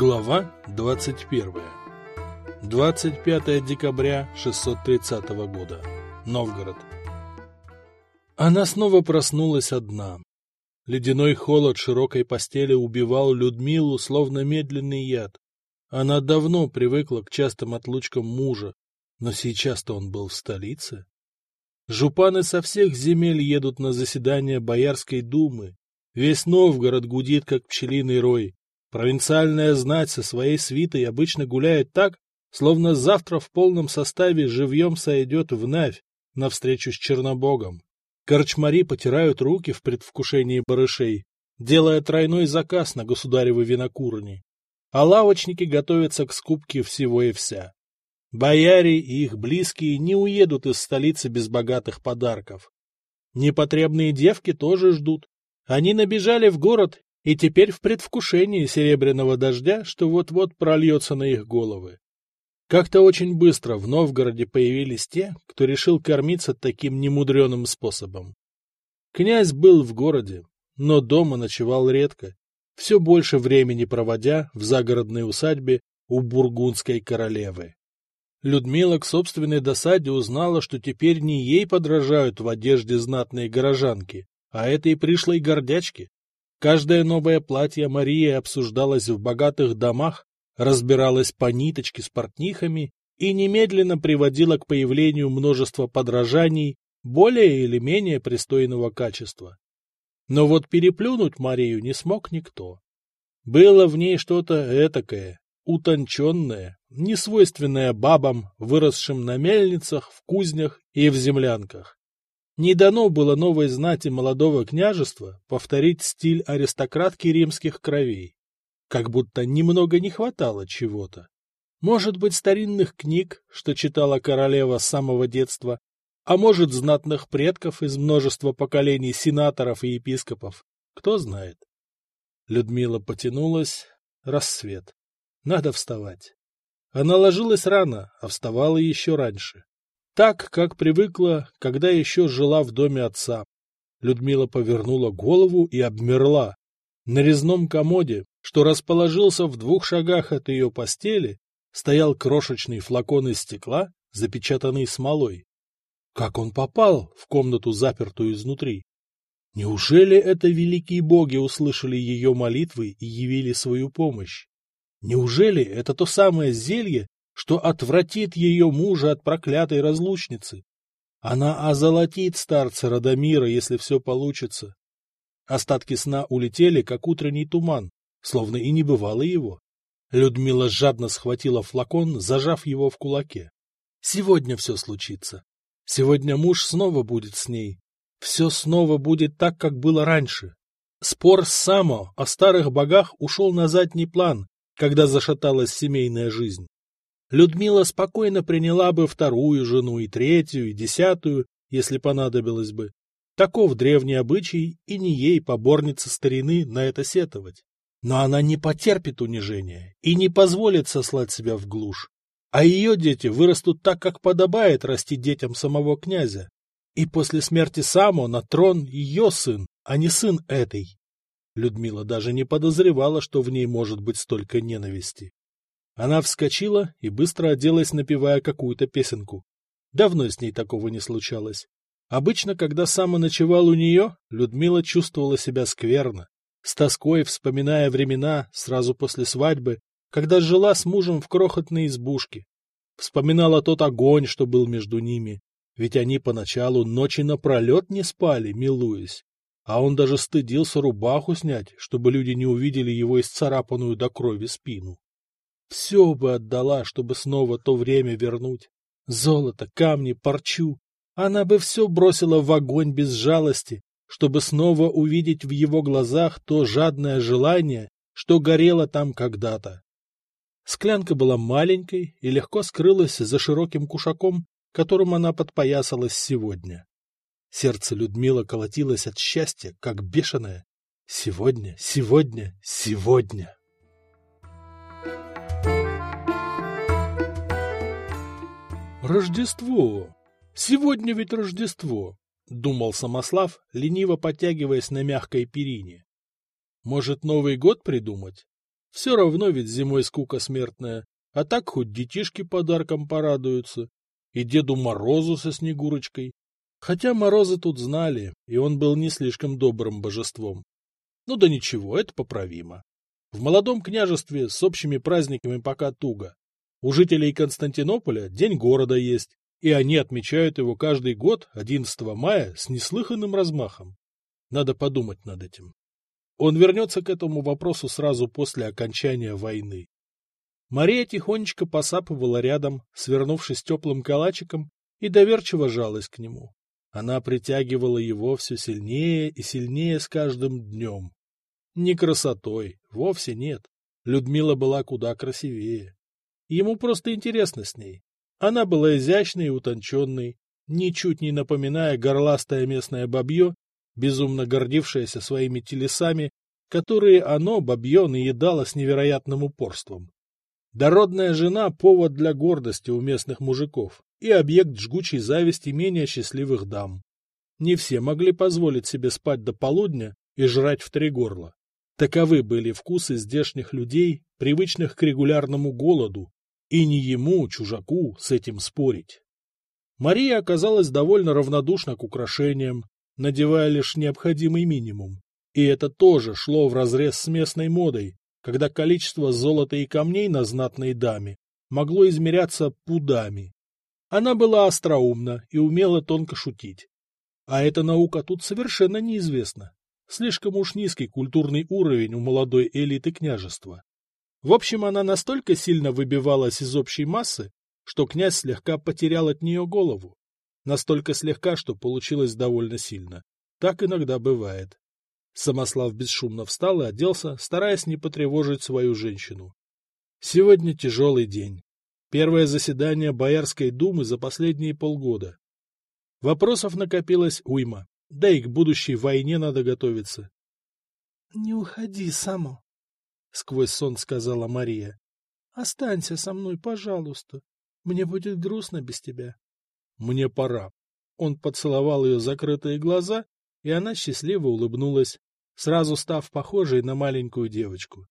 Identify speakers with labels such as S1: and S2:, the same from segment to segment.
S1: Глава 21. 25 декабря 630 года. Новгород. Она снова проснулась одна. Ледяной холод широкой постели убивал Людмилу, словно медленный яд. Она давно привыкла к частым отлучкам мужа, но сейчас-то он был в столице. Жупаны со всех земель едут на заседание Боярской думы. Весь Новгород гудит, как пчелиный рой. Провинциальная знать со своей свитой обычно гуляет так, словно завтра в полном составе живьем сойдет в Навь навстречу с Чернобогом. Корчмари потирают руки в предвкушении барышей, делая тройной заказ на государевы винокурни. А лавочники готовятся к скупке всего и вся. Бояре и их близкие не уедут из столицы без богатых подарков. Непотребные девки тоже ждут. Они набежали в город и теперь в предвкушении серебряного дождя, что вот-вот прольется на их головы. Как-то очень быстро в Новгороде появились те, кто решил кормиться таким немудреным способом. Князь был в городе, но дома ночевал редко, все больше времени проводя в загородной усадьбе у бургундской королевы. Людмила к собственной досаде узнала, что теперь не ей подражают в одежде знатные горожанки, а этой пришлой гордячке. Каждое новое платье Марии обсуждалось в богатых домах, разбиралась по ниточке с портнихами и немедленно приводила к появлению множества подражаний более или менее пристойного качества. Но вот переплюнуть Марию не смог никто. Было в ней что-то этакое, утонченное, несвойственное бабам, выросшим на мельницах, в кузнях и в землянках. Не дано было новой знати молодого княжества повторить стиль аристократки римских кровей как будто немного не хватало чего-то. Может быть, старинных книг, что читала королева с самого детства, а может, знатных предков из множества поколений сенаторов и епископов. Кто знает. Людмила потянулась. Рассвет. Надо вставать. Она ложилась рано, а вставала еще раньше. Так, как привыкла, когда еще жила в доме отца. Людмила повернула голову и обмерла. На резном комоде, что расположился в двух шагах от ее постели, стоял крошечный флакон из стекла, запечатанный смолой. Как он попал в комнату, запертую изнутри? Неужели это великие боги услышали ее молитвы и явили свою помощь? Неужели это то самое зелье, что отвратит ее мужа от проклятой разлучницы? Она озолотит старца Радомира, если все получится. Остатки сна улетели, как утренний туман, словно и не бывало его. Людмила жадно схватила флакон, зажав его в кулаке. Сегодня все случится. Сегодня муж снова будет с ней. Все снова будет так, как было раньше. Спор с Само о старых богах ушел на задний план, когда зашаталась семейная жизнь. Людмила спокойно приняла бы вторую жену и третью, и десятую, если понадобилось бы. Таков древний обычай, и не ей, поборнице старины, на это сетовать. Но она не потерпит унижения и не позволит сослать себя в глушь. А ее дети вырастут так, как подобает расти детям самого князя. И после смерти Само на трон ее сын, а не сын этой. Людмила даже не подозревала, что в ней может быть столько ненависти. Она вскочила и быстро оделась, напевая какую-то песенку. Давно с ней такого не случалось. Обычно, когда Само ночевал у нее, Людмила чувствовала себя скверно с тоской вспоминая времена сразу после свадьбы, когда жила с мужем в крохотной избушке. Вспоминала тот огонь, что был между ними, ведь они поначалу ночи напролет не спали, милуясь, а он даже стыдился рубаху снять, чтобы люди не увидели его исцарапанную до крови спину. Все бы отдала, чтобы снова то время вернуть. Золото, камни, парчу. Она бы все бросила в огонь без жалости, чтобы снова увидеть в его глазах то жадное желание, что горело там когда-то. Склянка была маленькой и легко скрылась за широким кушаком, которым она подпоясалась сегодня. Сердце Людмила колотилось от счастья, как бешеное. Сегодня, сегодня, сегодня. Рождество! Сегодня ведь Рождество! — думал Самослав, лениво подтягиваясь на мягкой перине. «Может, Новый год придумать? Все равно ведь зимой скука смертная, а так хоть детишки подарком порадуются. И Деду Морозу со Снегурочкой. Хотя Морозы тут знали, и он был не слишком добрым божеством. Ну да ничего, это поправимо. В молодом княжестве с общими праздниками пока туго. У жителей Константинополя День города есть, и они отмечают его каждый год 11 мая с неслыханным размахом. Надо подумать над этим. Он вернется к этому вопросу сразу после окончания войны. Мария тихонечко посапывала рядом, свернувшись теплым калачиком, и доверчиво жалась к нему. Она притягивала его все сильнее и сильнее с каждым днем. Не красотой, вовсе нет. Людмила была куда красивее. Ему просто интересно с ней. Она была изящной и утонченной, ничуть не напоминая горластое местное бабье, безумно гордившееся своими телесами, которые оно, бабье, наедало с невероятным упорством. Дородная жена — повод для гордости у местных мужиков и объект жгучей зависти менее счастливых дам. Не все могли позволить себе спать до полудня и жрать в три горла. Таковы были вкусы здешних людей, привычных к регулярному голоду, и не ему, чужаку, с этим спорить. Мария оказалась довольно равнодушна к украшениям, надевая лишь необходимый минимум. И это тоже шло вразрез с местной модой, когда количество золота и камней на знатной даме могло измеряться пудами. Она была остроумна и умела тонко шутить. А эта наука тут совершенно неизвестна. Слишком уж низкий культурный уровень у молодой элиты княжества. В общем, она настолько сильно выбивалась из общей массы, что князь слегка потерял от нее голову. Настолько слегка, что получилось довольно сильно. Так иногда бывает. Самослав бесшумно встал и оделся, стараясь не потревожить свою женщину. Сегодня тяжелый день. Первое заседание Боярской думы за последние полгода. Вопросов накопилось уйма, да и к будущей войне надо готовиться. — Не уходи, Само, — сквозь сон сказала Мария. — Останься со мной, пожалуйста. Мне будет грустно без тебя. — Мне пора. Он поцеловал ее закрытые глаза, и она счастливо улыбнулась, сразу став похожей на маленькую девочку.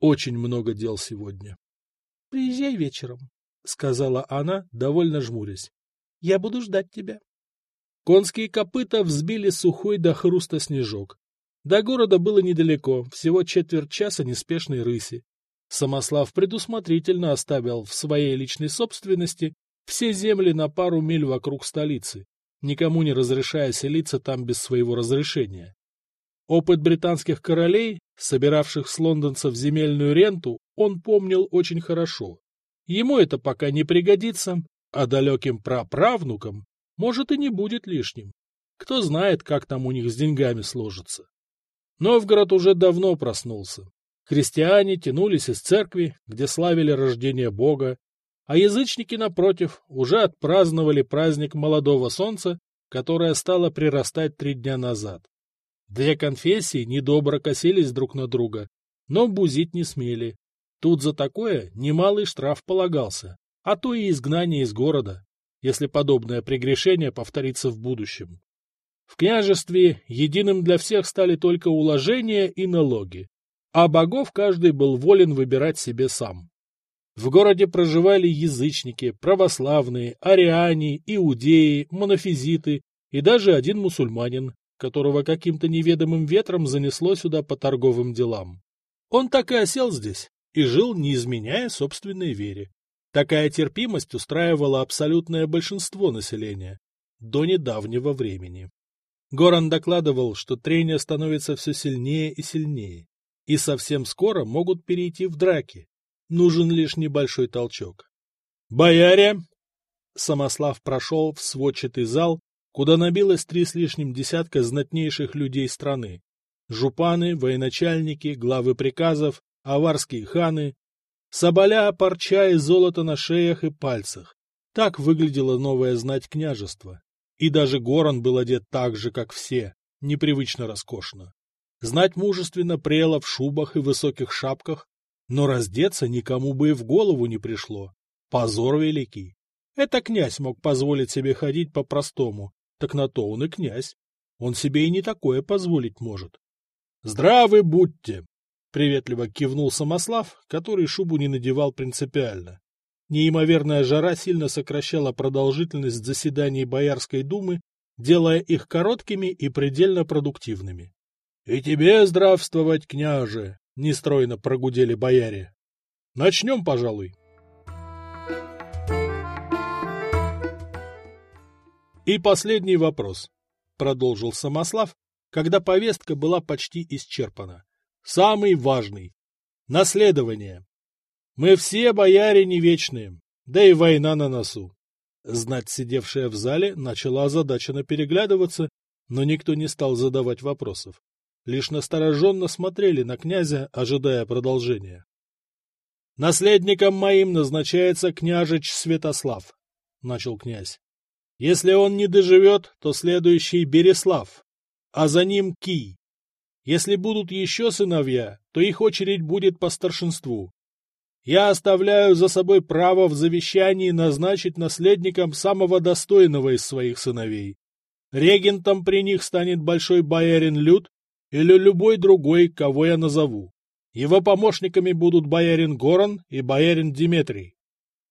S1: Очень много дел сегодня. — Приезжай вечером, — сказала она, довольно жмурясь. — Я буду ждать тебя. Конские копыта взбили сухой до хруста снежок. До города было недалеко, всего четверть часа неспешной рыси. Самослав предусмотрительно оставил в своей личной собственности все земли на пару миль вокруг столицы, никому не разрешая селиться там без своего разрешения. Опыт британских королей, собиравших с лондонцев земельную ренту, он помнил очень хорошо. Ему это пока не пригодится, а далеким праправнукам, может, и не будет лишним. Кто знает, как там у них с деньгами сложится. Новгород уже давно проснулся. Христиане тянулись из церкви, где славили рождение Бога, а язычники, напротив, уже отпраздновали праздник молодого солнца, которое стало прирастать три дня назад. Две конфессии недобро косились друг на друга, но бузить не смели. Тут за такое немалый штраф полагался, а то и изгнание из города, если подобное прегрешение повторится в будущем. В княжестве единым для всех стали только уложения и налоги, а богов каждый был волен выбирать себе сам. В городе проживали язычники, православные, ариане, иудеи, монофизиты и даже один мусульманин, которого каким-то неведомым ветром занесло сюда по торговым делам. Он так и осел здесь и жил, не изменяя собственной вере. Такая терпимость устраивала абсолютное большинство населения до недавнего времени. Горан докладывал, что трение становится все сильнее и сильнее, и совсем скоро могут перейти в драки. Нужен лишь небольшой толчок. «Бояре!» Самослав прошел в сводчатый зал куда набилось три с лишним десятка знатнейших людей страны. Жупаны, военачальники, главы приказов, аварские ханы, соболя, парча и золото на шеях и пальцах. Так выглядело новое знать княжество. И даже Горан был одет так же, как все, непривычно роскошно. Знать мужественно прела в шубах и высоких шапках, но раздеться никому бы и в голову не пришло. Позор великий. Это князь мог позволить себе ходить по-простому, так на то он и князь. Он себе и не такое позволить может. — Здравы будьте! Приветливо кивнул Самослав, который шубу не надевал принципиально. Неимоверная жара сильно сокращала продолжительность заседаний Боярской думы, делая их короткими и предельно продуктивными. — И тебе здравствовать, княже! — нестройно прогудели бояре. — Начнем, пожалуй. И последний вопрос, — продолжил Самослав, когда повестка была почти исчерпана. Самый важный. Наследование. Мы все бояре не вечные, да и война на носу. Знать, сидевшая в зале, начала озадаченно переглядываться, но никто не стал задавать вопросов. Лишь настороженно смотрели на князя, ожидая продолжения. «Наследником моим назначается княжич Святослав», — начал князь. «Если он не доживет, то следующий Береслав, а за ним Кий. Если будут еще сыновья, то их очередь будет по старшинству. Я оставляю за собой право в завещании назначить наследником самого достойного из своих сыновей. Регентом при них станет большой боярин Люд или любой другой, кого я назову. Его помощниками будут боярин Горан и боярин Диметрий.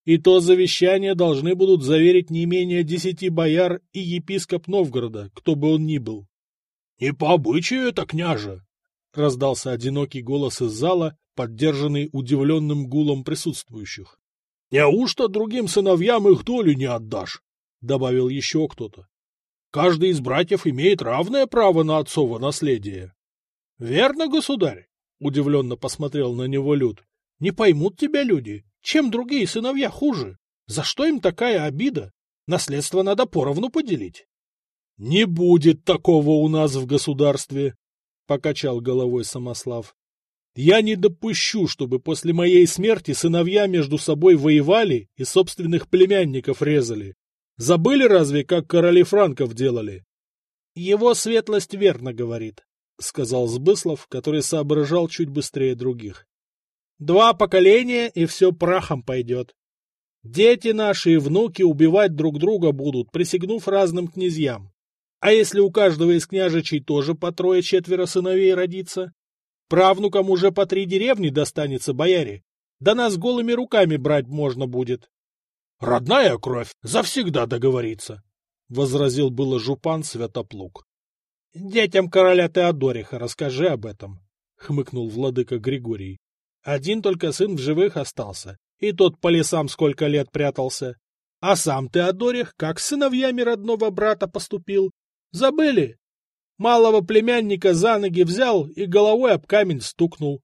S1: И то завещание должны будут заверить не менее десяти бояр и епископ Новгорода, кто бы он ни был. — Не по обычаю это, княже! — раздался одинокий голос из зала, поддержанный удивленным гулом присутствующих. — Неужто другим сыновьям их долю не отдашь? — добавил еще кто-то. — Каждый из братьев имеет равное право на отцово наследие. — Верно, государь? — удивленно посмотрел на него Люд. — Не поймут тебя люди. Чем другие сыновья хуже? За что им такая обида? Наследство надо поровну поделить. — Не будет такого у нас в государстве, — покачал головой Самослав. Я не допущу, чтобы после моей смерти сыновья между собой воевали и собственных племянников резали. Забыли разве, как короли франков делали? — Его светлость верно говорит, — сказал Сбыслов, который соображал чуть быстрее других. — Два поколения, и все прахом пойдет. Дети наши и внуки убивать друг друга будут, присягнув разным князьям. А если у каждого из княжичей тоже по трое-четверо сыновей родится, Правнукам уже по три деревни достанется, бояре. Да нас голыми руками брать можно будет. — Родная кровь завсегда договорится, — возразил было жупан Святоплук. — Детям короля Теодориха расскажи об этом, — хмыкнул владыка Григорий. Один только сын в живых остался, и тот по лесам сколько лет прятался. А сам Теодорих как с сыновьями родного брата поступил? Забыли? Малого племянника за ноги взял и головой об камень стукнул.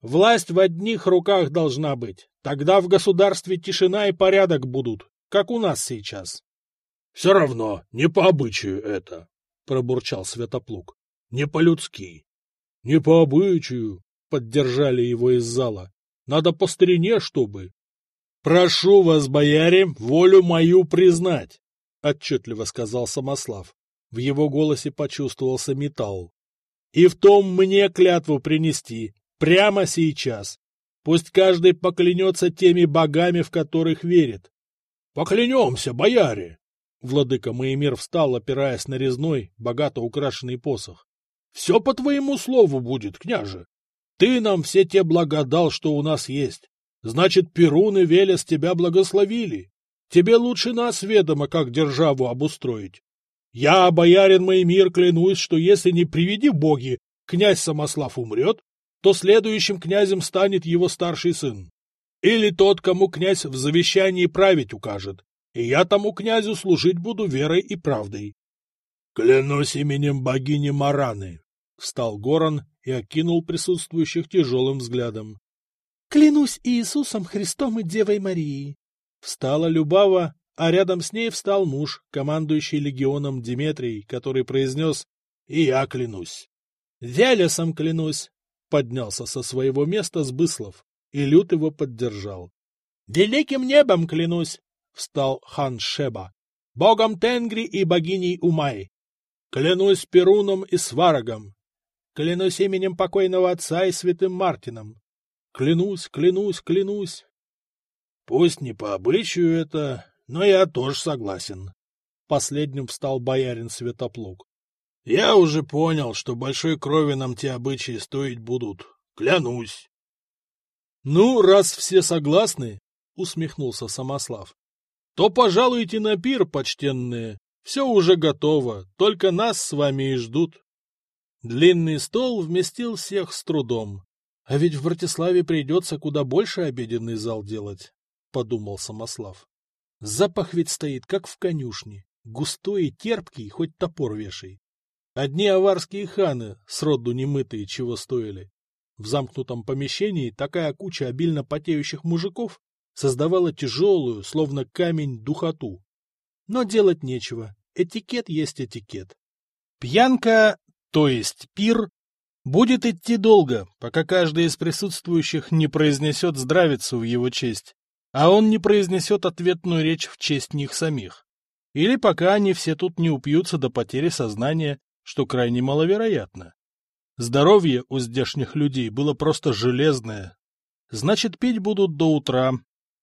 S1: Власть в одних руках должна быть. Тогда в государстве тишина и порядок будут, как у нас сейчас. — Все равно, не по обычаю это, — пробурчал Святоплук. — Не по-людски. — Не по обычаю, — поддержали его из зала. — Надо по старине, чтобы. — Прошу вас, бояре, волю мою признать, — отчетливо сказал Самослав. В его голосе почувствовался металл. «И в том мне клятву принести, прямо сейчас. Пусть каждый поклянется теми богами, в которых верит». «Поклянемся, бояре!» Владыка Моемир встал, опираясь на резной, богато украшенный посох. — Все по твоему слову будет, княже. Ты нам все те блага дал, что у нас есть. Значит, Перун и Велес тебя благословили. Тебе лучше нас ведомо, как державу обустроить. Я, боярин мой мир, клянусь, что если не приведи боги, князь Самослав умрет, то следующим князем станет его старший сын. Или тот, кому князь в завещании править укажет, и я тому князю служить буду верой и правдой. — Клянусь именем богини Мараны, — встал Горан и окинул присутствующих тяжелым взглядом. — Клянусь Иисусом Христом и Девой Марией. Встала Любава а рядом с ней встал муж, командующий легионом Диметрий, который произнес «И я клянусь». «Велесом клянусь», — поднялся со своего места Сбыслов, и Лют его поддержал. «Великим небом клянусь», — встал хан Шеба, «богом Тенгри и богиней Умай. Клянусь Перуном и Сварогом. Клянусь именем покойного отца и святым Мартином. Клянусь, клянусь, клянусь». Пусть не по обычаю это, но я тоже согласен. Последним встал боярин Святоплуг. Я уже понял, что большой крови нам те обычаи стоить будут.
S2: Клянусь.
S1: — Ну, раз все согласны, — усмехнулся Самослав, — то пожалуйте на пир, почтенные. Все уже готово, только нас с вами и ждут. Длинный стол вместил всех с трудом. А ведь в Братиславе придется куда больше обеденный зал делать, — подумал Самослав. Запах ведь стоит, как в конюшне, густой и терпкий, хоть топор вешай. Одни аварские ханы, сроду немытые, чего стоили. В замкнутом помещении такая куча обильно потеющих мужиков создавала тяжелую, словно камень, духоту. Но делать нечего, этикет есть этикет. Пьянка, то есть пир, Будет идти долго, пока каждый из присутствующих не произнесет здравицу в его честь, а он не произнесет ответную речь в честь них самих. Или пока они все тут не упьются до потери сознания, что крайне маловероятно. Здоровье у здешних людей было просто железное. Значит, пить будут до утра,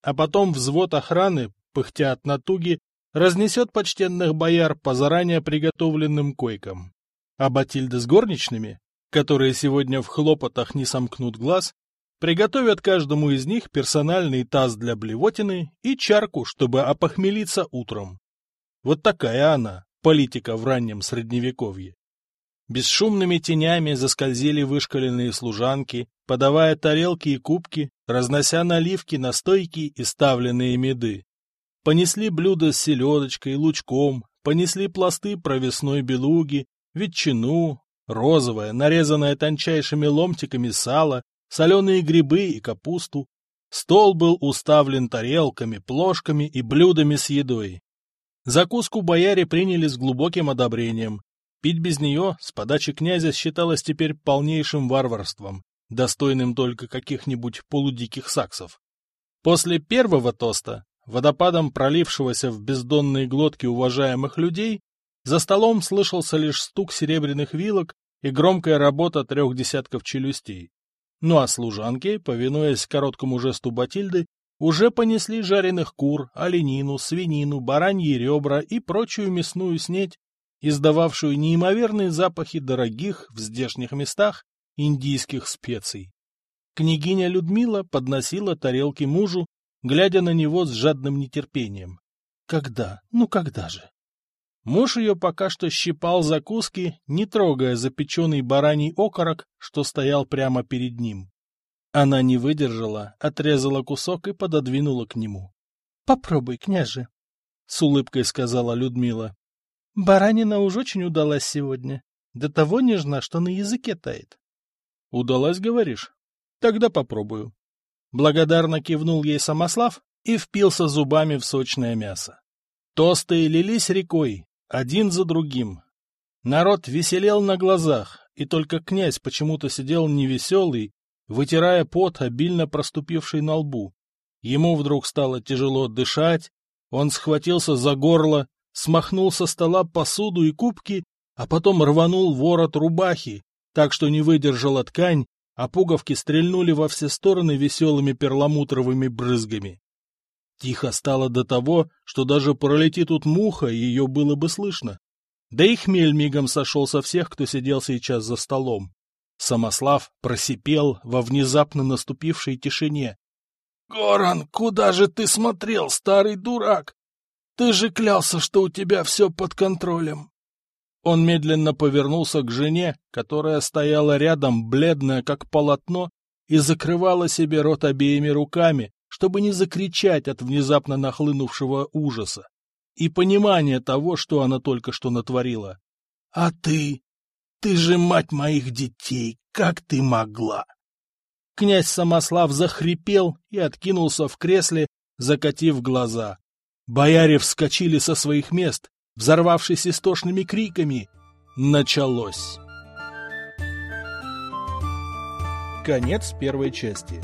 S1: а потом взвод охраны, пыхтя от натуги, разнесет почтенных бояр по заранее приготовленным койкам. А Батильда с горничными которые сегодня в хлопотах не сомкнут глаз, приготовят каждому из них персональный таз для блевотины и чарку, чтобы опохмелиться утром. Вот такая она, политика в раннем средневековье. Бесшумными тенями заскользили вышкаленные служанки, подавая тарелки и кубки, разнося наливки, настойки и ставленные меды. Понесли блюда с селедочкой, лучком, понесли пласты провесной белуги, ветчину, розовое, нарезанное тончайшими ломтиками сало, соленые грибы и капусту. Стол был уставлен тарелками, плошками и блюдами с едой. Закуску бояре приняли с глубоким одобрением. Пить без нее с подачи князя считалось теперь полнейшим варварством, достойным только каких-нибудь полудиких саксов. После первого тоста, водопадом пролившегося в бездонные глотки уважаемых людей, за столом слышался лишь стук серебряных вилок и громкая работа трех десятков челюстей. Ну а служанки, повинуясь короткому жесту Батильды, уже понесли жареных кур, оленину, свинину, бараньи ребра и прочую мясную снеть, издававшую неимоверные запахи дорогих в здешних местах индийских специй. Княгиня Людмила подносила тарелки мужу, глядя на него с жадным нетерпением. Когда? Ну когда же? Муж ее пока что щипал закуски, не трогая запеченный бараний окорок, что стоял прямо перед ним. Она не выдержала, отрезала кусок и пододвинула к нему. — Попробуй, княже, — с улыбкой сказала Людмила. — Баранина уж очень удалась сегодня. До того нежна, что на языке тает. — Удалась, говоришь? Тогда попробую. Благодарно кивнул ей Самослав и впился зубами в сочное мясо. Тосты лились рекой, один за другим. Народ веселел на глазах, и только князь почему-то сидел невеселый, вытирая пот, обильно проступивший на лбу. Ему вдруг стало тяжело дышать, он схватился за горло, смахнул со стола посуду и кубки, а потом рванул ворот рубахи, так что не выдержала ткань, а пуговки стрельнули во все стороны веселыми перламутровыми брызгами. Тихо стало до того, что даже пролети тут муха, ее было бы слышно. Да и хмель мигом сошел со всех, кто сидел сейчас за столом. Самослав просипел во внезапно наступившей тишине. — Горан, куда же ты смотрел, старый дурак? Ты же клялся, что у тебя все под контролем. Он медленно повернулся к жене, которая стояла рядом, бледная, как полотно, и закрывала себе рот обеими руками, чтобы не закричать от внезапно нахлынувшего ужаса и понимания того, что она только что натворила. — А ты? Ты же мать моих детей! Как ты могла? Князь Самослав захрипел и откинулся в кресле, закатив глаза. Бояре вскочили со своих мест, взорвавшись истошными криками. Началось. Конец первой части.